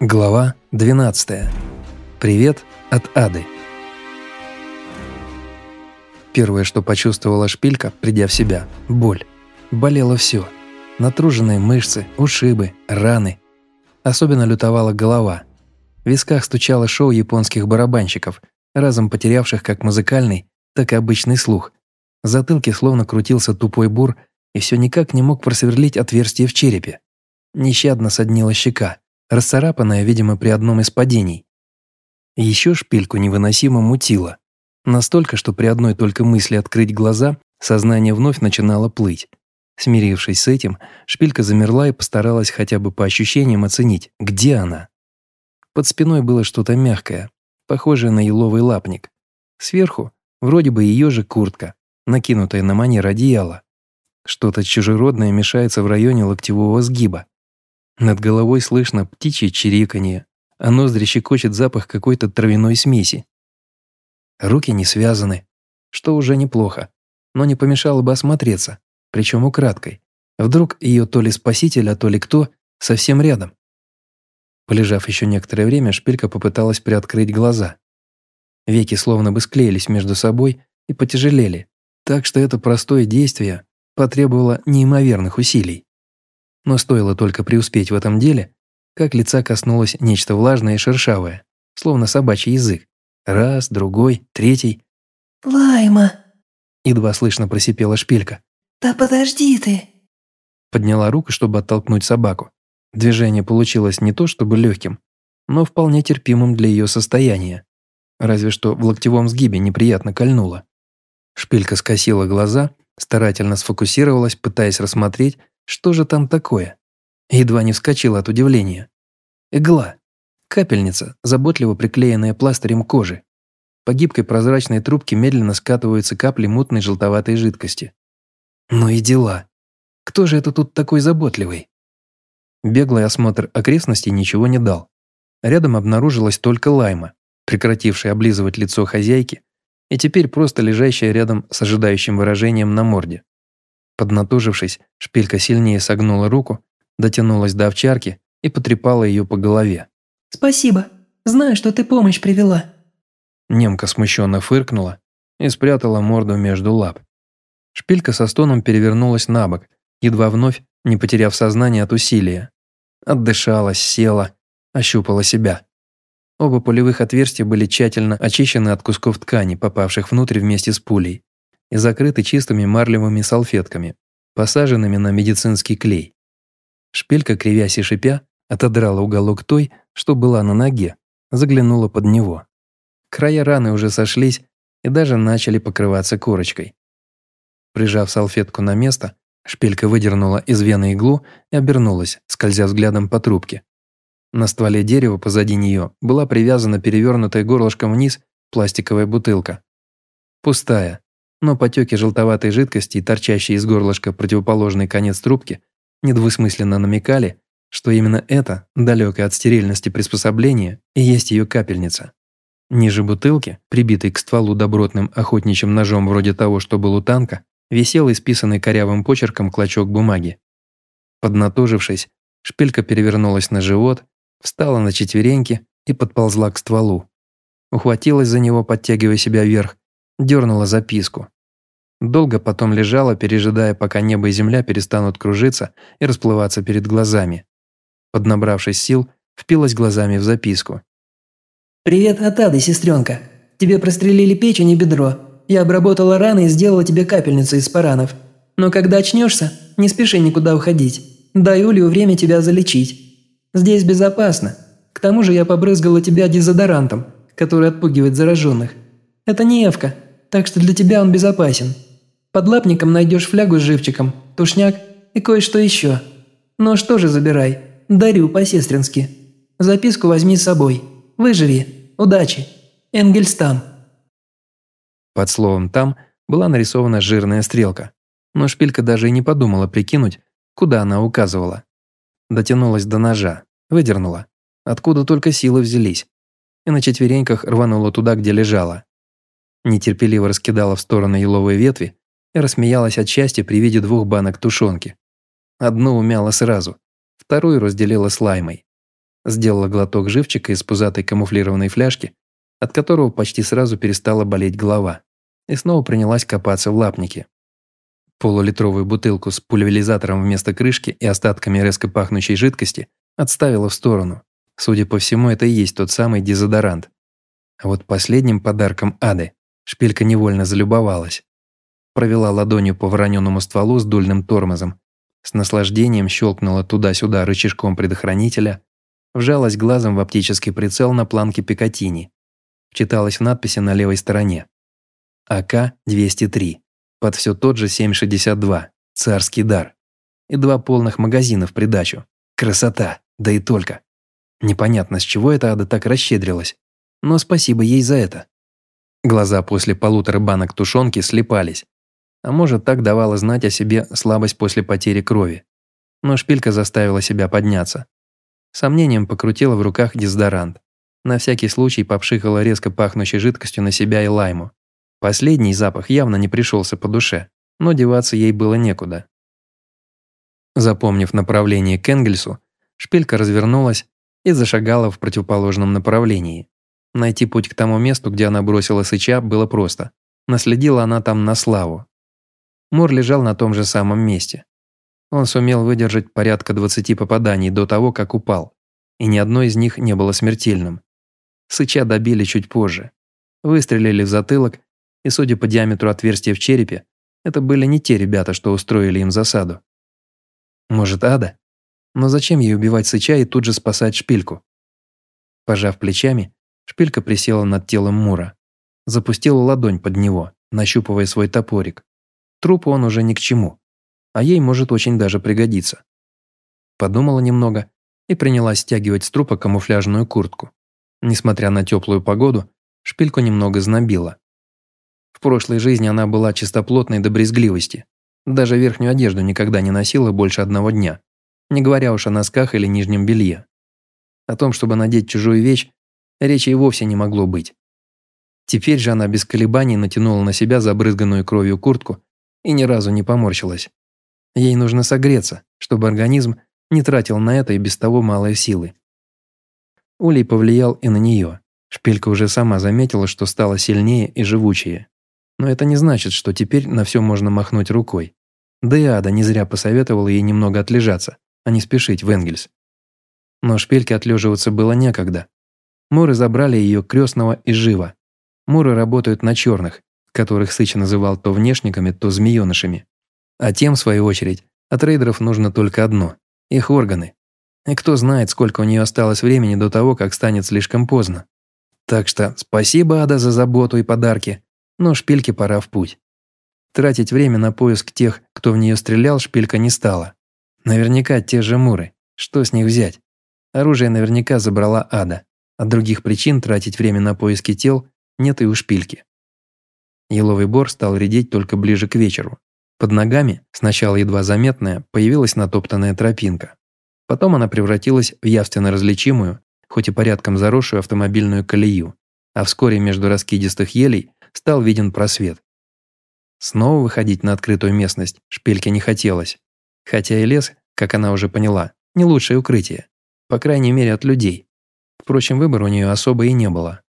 Глава 12. Привет от Ады. Первое, что почувствовала шпилька, придя в себя – боль. Болело все. Натруженные мышцы, ушибы, раны. Особенно лютовала голова. В висках стучало шоу японских барабанщиков, разом потерявших как музыкальный, так и обычный слух. В затылке словно крутился тупой бур и все никак не мог просверлить отверстие в черепе. Нещадно соднила щека расцарапанная, видимо, при одном из падений. Еще шпильку невыносимо мутило. Настолько, что при одной только мысли открыть глаза, сознание вновь начинало плыть. Смирившись с этим, шпилька замерла и постаралась хотя бы по ощущениям оценить, где она. Под спиной было что-то мягкое, похожее на еловый лапник. Сверху вроде бы ее же куртка, накинутая на манер одеяла. Что-то чужеродное мешается в районе локтевого сгиба. Над головой слышно птичье чириканье, а ноздри щекочет запах какой-то травяной смеси. Руки не связаны, что уже неплохо, но не помешало бы осмотреться, причем украдкой. Вдруг ее то ли спаситель, а то ли кто, совсем рядом. Полежав еще некоторое время, шпилька попыталась приоткрыть глаза. Веки словно бы склеились между собой и потяжелели, так что это простое действие потребовало неимоверных усилий. Но стоило только преуспеть в этом деле, как лица коснулось нечто влажное и шершавое, словно собачий язык. Раз, другой, третий. «Лайма!» Едва слышно просипела шпилька. «Да подожди ты!» Подняла руку, чтобы оттолкнуть собаку. Движение получилось не то чтобы легким, но вполне терпимым для ее состояния. Разве что в локтевом сгибе неприятно кольнуло. Шпилька скосила глаза, старательно сфокусировалась, пытаясь рассмотреть, что же там такое? Едва не вскочила от удивления. Игла. Капельница, заботливо приклеенная пластырем кожи. По гибкой прозрачной трубке медленно скатываются капли мутной желтоватой жидкости. Ну и дела. Кто же это тут такой заботливый? Беглый осмотр окрестностей ничего не дал. Рядом обнаружилась только лайма, прекратившая облизывать лицо хозяйки и теперь просто лежащая рядом с ожидающим выражением на морде. Поднатужившись, шпилька сильнее согнула руку, дотянулась до овчарки и потрепала ее по голове. «Спасибо. Знаю, что ты помощь привела». Немка смущенно фыркнула и спрятала морду между лап. Шпилька со стоном перевернулась на бок, едва вновь не потеряв сознание от усилия. Отдышалась, села, ощупала себя. Оба пулевых отверстия были тщательно очищены от кусков ткани, попавших внутрь вместе с пулей и закрыты чистыми марлевыми салфетками, посаженными на медицинский клей. Шпилька, кривясь и шипя, отодрала уголок той, что была на ноге, заглянула под него. Края раны уже сошлись и даже начали покрываться корочкой. Прижав салфетку на место, шпилька выдернула из вены иглу и обернулась, скользя взглядом по трубке. На стволе дерева позади нее была привязана перевернутая горлышком вниз пластиковая бутылка. Пустая, но потеки желтоватой жидкости, торчащие из горлышка противоположный конец трубки, недвусмысленно намекали, что именно это, далекое от стерильности приспособление, и есть ее капельница. Ниже бутылки, прибитой к стволу добротным охотничьим ножом вроде того, что был у танка, висел исписанный корявым почерком клочок бумаги. Поднатужившись, шпилька перевернулась на живот, встала на четвереньки и подползла к стволу. Ухватилась за него, подтягивая себя вверх, дернула записку. Долго потом лежала, пережидая, пока небо и земля перестанут кружиться и расплываться перед глазами. Поднабравшись сил, впилась глазами в записку. «Привет от Ады, сестренка. Тебе прострелили печень и бедро. Я обработала раны и сделала тебе капельницу из паранов. Но когда очнешься, не спеши никуда уходить. Дай Улью время тебя залечить. Здесь безопасно. К тому же я побрызгала тебя дезодорантом, который отпугивает зараженных. Это не Эвка, так что для тебя он безопасен. Под лапником найдешь флягу с живчиком, тушняк и кое-что еще. Ну что же забирай, дарю по-сестрински. Записку возьми с собой. Выживи. Удачи. Энгельстам. Под словом «там» была нарисована жирная стрелка, но шпилька даже и не подумала прикинуть, куда она указывала. Дотянулась до ножа, выдернула, откуда только силы взялись, и на четвереньках рванула туда, где лежала нетерпеливо раскидала в стороны еловые ветви и рассмеялась от счастья при виде двух банок тушенки. Одну умяла сразу, вторую разделила с лаймой. Сделала глоток живчика из пузатой камуфлированной фляжки, от которого почти сразу перестала болеть голова, и снова принялась копаться в лапнике. Полулитровую бутылку с пульверизатором вместо крышки и остатками резко пахнущей жидкости отставила в сторону. Судя по всему, это и есть тот самый дезодорант. А вот последним подарком Ады шпилька невольно залюбовалась. Провела ладонью по вороненному стволу с дульным тормозом, с наслаждением щелкнула туда-сюда рычажком предохранителя, вжалась глазом в оптический прицел на планке Пикатини. Читалась в надписи на левой стороне. АК-203. Под все тот же 7,62. Царский дар. И два полных магазина в придачу. Красота, да и только. Непонятно, с чего эта ада так расщедрилась. Но спасибо ей за это. Глаза после полутора банок тушенки слепались. А может, так давала знать о себе слабость после потери крови. Но шпилька заставила себя подняться. Сомнением покрутила в руках дезодорант. На всякий случай попшикала резко пахнущей жидкостью на себя и лайму. Последний запах явно не пришелся по душе, но деваться ей было некуда. Запомнив направление к Энгельсу, шпилька развернулась и зашагала в противоположном направлении. Найти путь к тому месту, где она бросила сыча, было просто. Наследила она там на славу. Мур лежал на том же самом месте. Он сумел выдержать порядка 20 попаданий до того, как упал, и ни одно из них не было смертельным. Сыча добили чуть позже. Выстрелили в затылок, и судя по диаметру отверстия в черепе, это были не те ребята, что устроили им засаду. Может, ада? Но зачем ей убивать Сыча и тут же спасать шпильку? Пожав плечами, шпилька присела над телом Мура. Запустила ладонь под него, нащупывая свой топорик. Трупу он уже ни к чему, а ей может очень даже пригодиться. Подумала немного и принялась стягивать с трупа камуфляжную куртку. Несмотря на теплую погоду, шпильку немного знобила. В прошлой жизни она была чистоплотной до брезгливости. Даже верхнюю одежду никогда не носила больше одного дня не говоря уж о носках или нижнем белье. О том, чтобы надеть чужую вещь, речи и вовсе не могло быть. Теперь же она без колебаний натянула на себя забрызганную кровью куртку и ни разу не поморщилась. Ей нужно согреться, чтобы организм не тратил на это и без того малые силы. Улей повлиял и на нее. Шпилька уже сама заметила, что стала сильнее и живучее. Но это не значит, что теперь на все можно махнуть рукой. Да и Ада не зря посоветовала ей немного отлежаться а не спешить в Энгельс. Но шпильке отлеживаться было некогда. Муры забрали ее крестного и живо. Муры работают на черных, которых Сыч называл то внешниками, то змеенышами. А тем, в свою очередь, от рейдеров нужно только одно – их органы. И кто знает, сколько у нее осталось времени до того, как станет слишком поздно. Так что спасибо, Ада, за заботу и подарки, но шпильке пора в путь. Тратить время на поиск тех, кто в нее стрелял, шпилька не стала. Наверняка те же муры. Что с них взять? Оружие наверняка забрала ада. От других причин тратить время на поиски тел нет и у шпильки. Еловый бор стал редеть только ближе к вечеру. Под ногами, сначала едва заметная, появилась натоптанная тропинка. Потом она превратилась в явственно различимую, хоть и порядком заросшую автомобильную колею, а вскоре между раскидистых елей стал виден просвет. Снова выходить на открытую местность шпильке не хотелось. Хотя и лес, как она уже поняла, не лучшее укрытие. По крайней мере, от людей. Впрочем, выбора у нее особо и не было.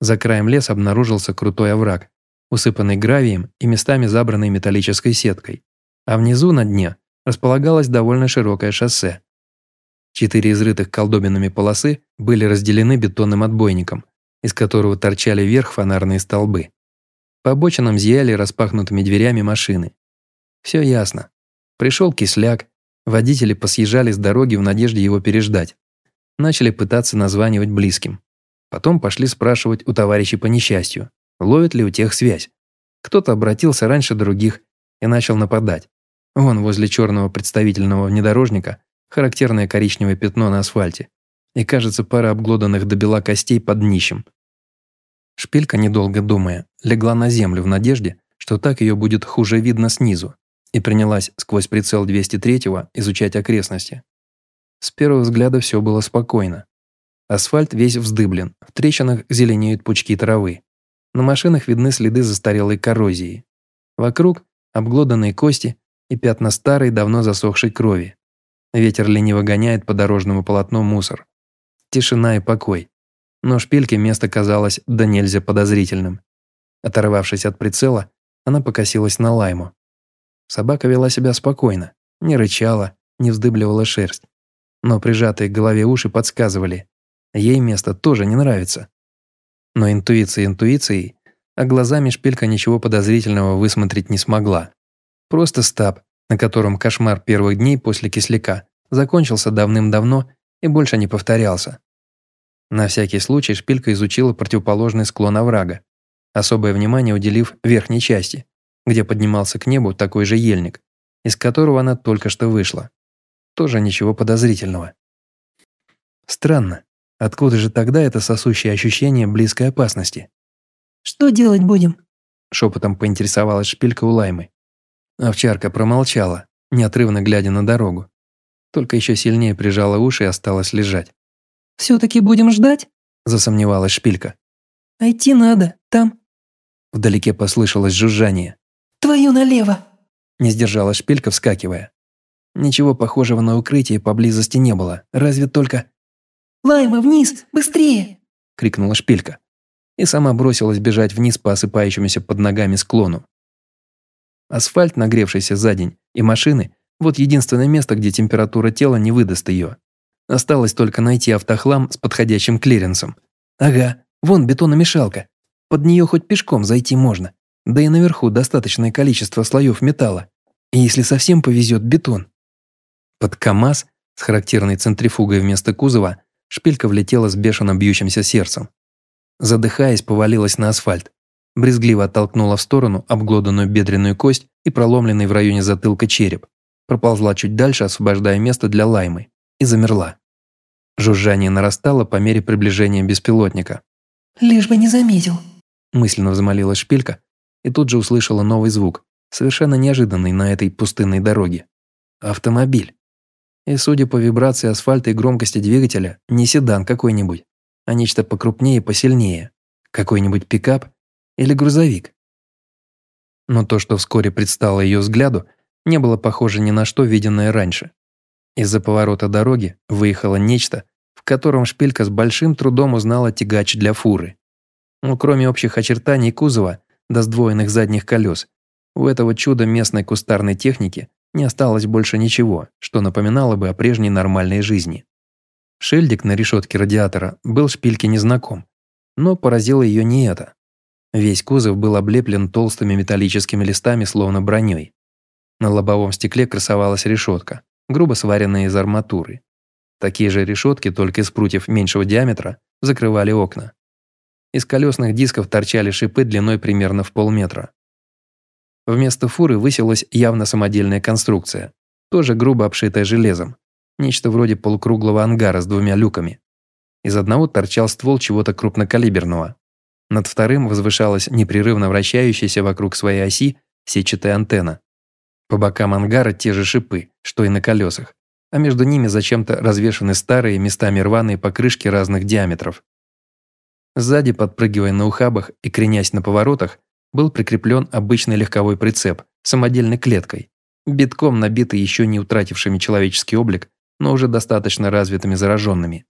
За краем леса обнаружился крутой овраг, усыпанный гравием и местами забранный металлической сеткой. А внизу, на дне, располагалось довольно широкое шоссе. Четыре изрытых колдобинами полосы были разделены бетонным отбойником, из которого торчали вверх фонарные столбы. По обочинам зияли распахнутыми дверями машины. Все ясно. Пришел кисляк, водители посъезжали с дороги в надежде его переждать. Начали пытаться названивать близким. Потом пошли спрашивать у товарищей по несчастью, ловит ли у тех связь. Кто-то обратился раньше других и начал нападать. Вон возле черного представительного внедорожника характерное коричневое пятно на асфальте. И кажется, пара обглоданных до бела костей под днищем. Шпилька, недолго думая, легла на землю в надежде, что так ее будет хуже видно снизу, и принялась сквозь прицел 203-го изучать окрестности. С первого взгляда все было спокойно. Асфальт весь вздыблен, в трещинах зеленеют пучки травы. На машинах видны следы застарелой коррозии. Вокруг обглоданные кости и пятна старой, давно засохшей крови. Ветер лениво гоняет по дорожному полотну мусор, Тишина и покой. Но шпильке место казалось да нельзя подозрительным. Оторвавшись от прицела, она покосилась на Лайму. Собака вела себя спокойно, не рычала, не вздыбливала шерсть. Но прижатые к голове уши подсказывали, ей место тоже не нравится. Но интуиция интуицией, а глазами шпилька ничего подозрительного высмотреть не смогла. Просто стаб, на котором кошмар первых дней после кисляка закончился давным-давно и больше не повторялся. На всякий случай шпилька изучила противоположный склон оврага, особое внимание уделив верхней части, где поднимался к небу такой же ельник, из которого она только что вышла. Тоже ничего подозрительного. Странно, откуда же тогда это сосущее ощущение близкой опасности? «Что делать будем?» Шепотом поинтересовалась шпилька у Лаймы. Овчарка промолчала, неотрывно глядя на дорогу. Только еще сильнее прижала уши и осталась лежать. «Все-таки будем ждать?» Засомневалась шпилька. «А идти надо, там». Вдалеке послышалось жужжание. «Твою налево!» Не сдержала шпилька, вскакивая. Ничего похожего на укрытие поблизости не было, разве только... «Лайма, вниз, быстрее!» — крикнула шпилька. И сама бросилась бежать вниз по осыпающемуся под ногами склону. Асфальт, нагревшийся за день, и машины – вот единственное место, где температура тела не выдаст ее. Осталось только найти автохлам с подходящим клиренсом. Ага, вон бетономешалка. Под нее хоть пешком зайти можно. Да и наверху достаточное количество слоев металла. И если совсем повезет, бетон. Под КАМАЗ с характерной центрифугой вместо кузова шпилька влетела с бешено бьющимся сердцем. Задыхаясь, повалилась на асфальт. Брезгливо оттолкнула в сторону обглоданную бедренную кость и проломленный в районе затылка череп. Проползла чуть дальше, освобождая место для лаймы. И замерла. Жужжание нарастало по мере приближения беспилотника. «Лишь бы не заметил», мысленно взмолилась шпилька и тут же услышала новый звук, совершенно неожиданный на этой пустынной дороге. Автомобиль. И судя по вибрации асфальта и громкости двигателя, не седан какой-нибудь, а нечто покрупнее и посильнее. Какой-нибудь пикап или грузовик. Но то, что вскоре предстало ее взгляду, не было похоже ни на что виденное раньше. Из-за поворота дороги выехало нечто, в котором шпилька с большим трудом узнала тягач для фуры. Но кроме общих очертаний кузова до сдвоенных задних колес, у этого чуда местной кустарной техники не осталось больше ничего, что напоминало бы о прежней нормальной жизни. Шильдик на решетке радиатора был шпильке незнаком, но поразило ее не это. Весь кузов был облеплен толстыми металлическими листами, словно броней. На лобовом стекле красовалась решетка, грубо сваренная из арматуры. Такие же решетки, только из прутьев меньшего диаметра, закрывали окна. Из колесных дисков торчали шипы длиной примерно в полметра. Вместо фуры высилась явно самодельная конструкция, тоже грубо обшитая железом, нечто вроде полукруглого ангара с двумя люками. Из одного торчал ствол чего-то крупнокалиберного. Над вторым возвышалась непрерывно вращающаяся вокруг своей оси сетчатая антенна. По бокам ангара те же шипы, что и на колесах, а между ними зачем-то развешаны старые, местами рваные покрышки разных диаметров. Сзади, подпрыгивая на ухабах и кренясь на поворотах, был прикреплен обычный легковой прицеп самодельной клеткой, битком набитый еще не утратившими человеческий облик, но уже достаточно развитыми зараженными.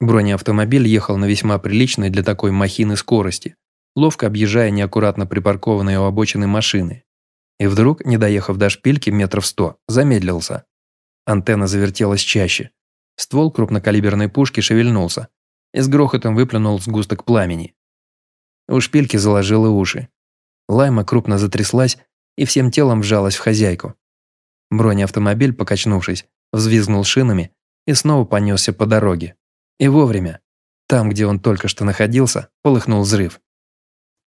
Бронеавтомобиль ехал на весьма приличной для такой махины скорости, ловко объезжая неаккуратно припаркованные у обочины машины. И вдруг, не доехав до шпильки метров сто, замедлился. Антенна завертелась чаще. Ствол крупнокалиберной пушки шевельнулся и с грохотом выплюнул сгусток пламени. У шпильки заложило уши. Лайма крупно затряслась и всем телом вжалась в хозяйку. Бронеавтомобиль, покачнувшись, взвизгнул шинами и снова понесся по дороге. И вовремя. Там, где он только что находился, полыхнул взрыв.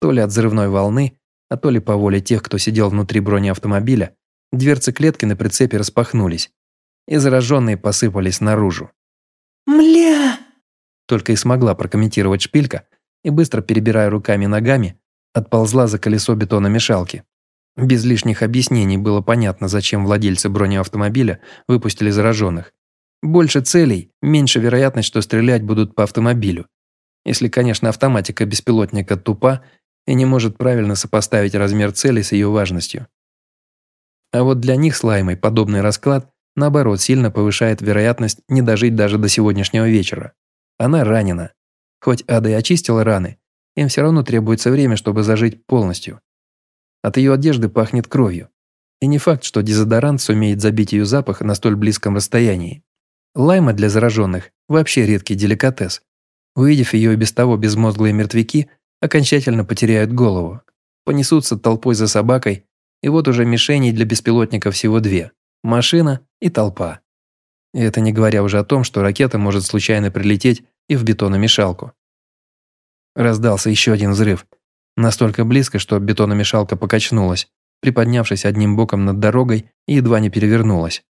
То ли от взрывной волны, а то ли по воле тех, кто сидел внутри бронеавтомобиля, дверцы клетки на прицепе распахнулись, и зараженные посыпались наружу. «Мля!» Только и смогла прокомментировать шпилька, и быстро перебирая руками и ногами, отползла за колесо бетономешалки. Без лишних объяснений было понятно, зачем владельцы бронеавтомобиля выпустили зараженных. Больше целей, меньше вероятность, что стрелять будут по автомобилю. Если, конечно, автоматика беспилотника тупа и не может правильно сопоставить размер цели с ее важностью. А вот для них с Лаймой подобный расклад, наоборот, сильно повышает вероятность не дожить даже до сегодняшнего вечера. Она ранена. Хоть Ада и очистила раны, им все равно требуется время, чтобы зажить полностью. От ее одежды пахнет кровью. И не факт, что дезодорант сумеет забить ее запах на столь близком расстоянии. Лайма для зараженных – вообще редкий деликатес. Увидев ее и без того безмозглые мертвяки, окончательно потеряют голову. Понесутся толпой за собакой, и вот уже мишеней для беспилотников всего две – машина и толпа. И это не говоря уже о том, что ракета может случайно прилететь и в бетономешалку. Раздался еще один взрыв. Настолько близко, что бетономешалка покачнулась, приподнявшись одним боком над дорогой и едва не перевернулась.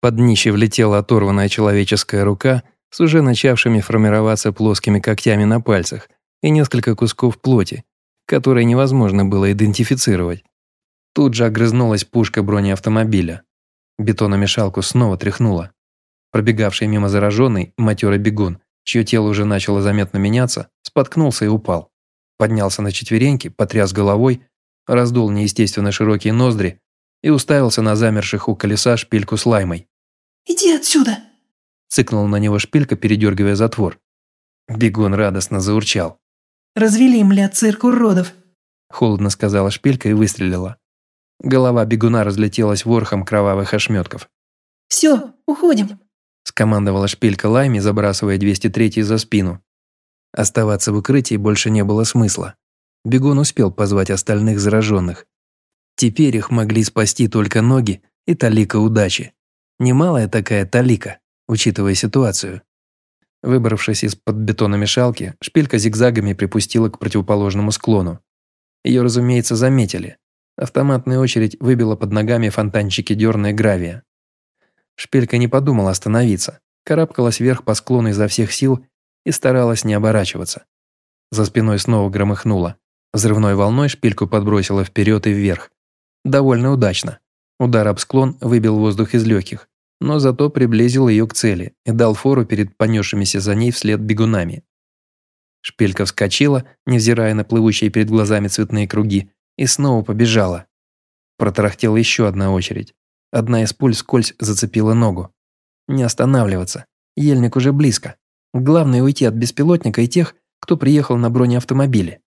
Под днище влетела оторванная человеческая рука с уже начавшими формироваться плоскими когтями на пальцах и несколько кусков плоти, которые невозможно было идентифицировать. Тут же огрызнулась пушка бронеавтомобиля. Бетономешалку снова тряхнуло. Пробегавший мимо зараженный, матерый бегун, чье тело уже начало заметно меняться, споткнулся и упал. Поднялся на четвереньки, потряс головой, раздул неестественно широкие ноздри и уставился на замерших у колеса шпильку с лаймой. «Иди отсюда!» Цыкнул на него шпилька, передергивая затвор. Бегун радостно заурчал. «Развели, мля, цирк уродов!» Холодно сказала шпилька и выстрелила. Голова бегуна разлетелась ворхом кровавых ошметков. «Все, уходим!» Скомандовала шпилька Лайми, забрасывая 203 за спину. Оставаться в укрытии больше не было смысла. Бегун успел позвать остальных зараженных. Теперь их могли спасти только ноги и талика удачи. Немалая такая талика, учитывая ситуацию. Выбравшись из-под бетономешалки, шпилька зигзагами припустила к противоположному склону. Ее, разумеется, заметили. Автоматная очередь выбила под ногами фонтанчики дерна и гравия. Шпилька не подумала остановиться, карабкалась вверх по склону изо всех сил и старалась не оборачиваться. За спиной снова громыхнуло. Взрывной волной шпильку подбросило вперед и вверх. Довольно удачно. Удар об склон выбил воздух из легких, но зато приблизил ее к цели и дал фору перед понесшимися за ней вслед бегунами. Шпилька вскочила, невзирая на плывущие перед глазами цветные круги, и снова побежала. Протарахтела еще одна очередь. Одна из пуль скользь зацепила ногу. Не останавливаться. Ельник уже близко. Главное уйти от беспилотника и тех, кто приехал на бронеавтомобиле.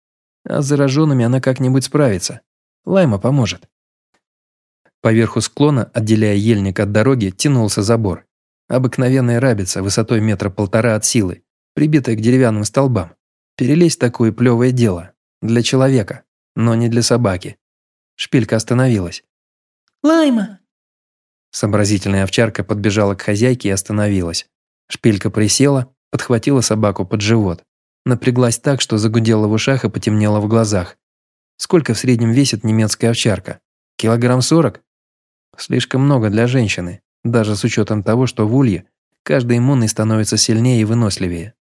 А с зараженными она как-нибудь справится. Лайма поможет. Поверху склона, отделяя ельник от дороги, тянулся забор. Обыкновенная рабица высотой метра полтора от силы, прибитая к деревянным столбам. Перелезть такое плевое дело. Для человека, но не для собаки. Шпилька остановилась. «Лайма!» Сообразительная овчарка подбежала к хозяйке и остановилась. Шпилька присела, подхватила собаку под живот. Напряглась так, что загудела в ушах и потемнело в глазах. Сколько в среднем весит немецкая овчарка? Килограмм сорок? Слишком много для женщины, даже с учетом того, что в улье каждый иммунный становится сильнее и выносливее.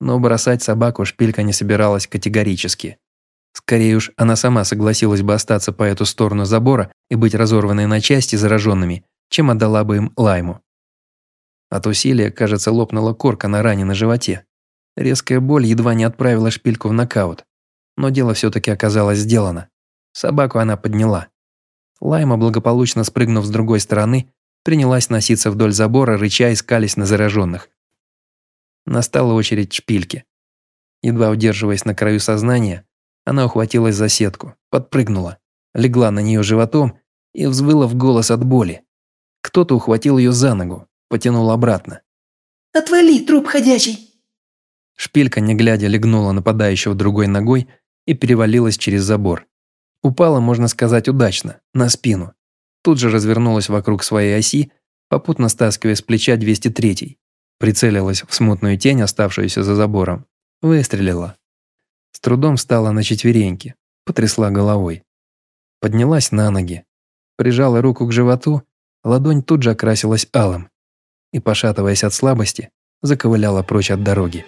Но бросать собаку шпилька не собиралась категорически. Скорее уж, она сама согласилась бы остаться по эту сторону забора и быть разорванной на части зараженными, чем отдала бы им лайму. От усилия, кажется, лопнула корка на ране на животе. Резкая боль едва не отправила шпильку в нокаут. Но дело все-таки оказалось сделано. Собаку она подняла. Лайма, благополучно спрыгнув с другой стороны, принялась носиться вдоль забора, рыча и скались на зараженных. Настала очередь шпильки. Едва удерживаясь на краю сознания, она ухватилась за сетку, подпрыгнула, легла на нее животом и взвыла в голос от боли. Кто-то ухватил ее за ногу, потянул обратно. «Отвали, труп ходячий!» Шпилька, не глядя, легнула нападающего другой ногой и перевалилась через забор. Упала, можно сказать, удачно, на спину. Тут же развернулась вокруг своей оси, попутно стаскивая с плеча 203-й. Прицелилась в смутную тень, оставшуюся за забором. Выстрелила. С трудом встала на четвереньки, потрясла головой. Поднялась на ноги, прижала руку к животу ладонь тут же окрасилась алым и, пошатываясь от слабости, заковыляла прочь от дороги.